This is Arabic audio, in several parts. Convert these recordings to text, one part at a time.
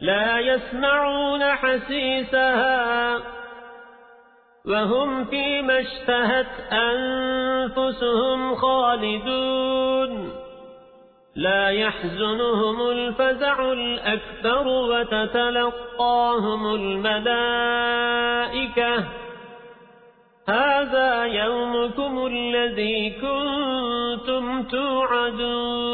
لا يسمعون حسيسها وهم فيما اشتهت أنفسهم خالدون. لا يحزنهم الفزع الأكثر وتتلقاهم الملائكة. هذا يومكم الذي كنتم توعدون.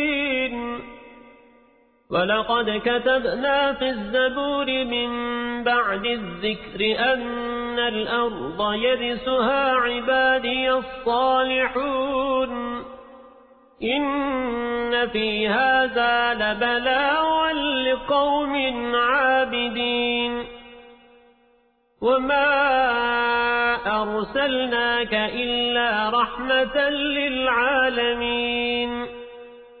ولقد كتبنا في الزبور من بعد الذكر أن الأرض يرسها عبادي الصالحون. إن في هذا لبلاغا لقوم عابدين. وما أرسلناك إلا رحمة للعالمين.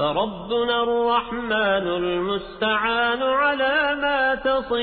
فربنا الرحمن المستعان على ما تصفون.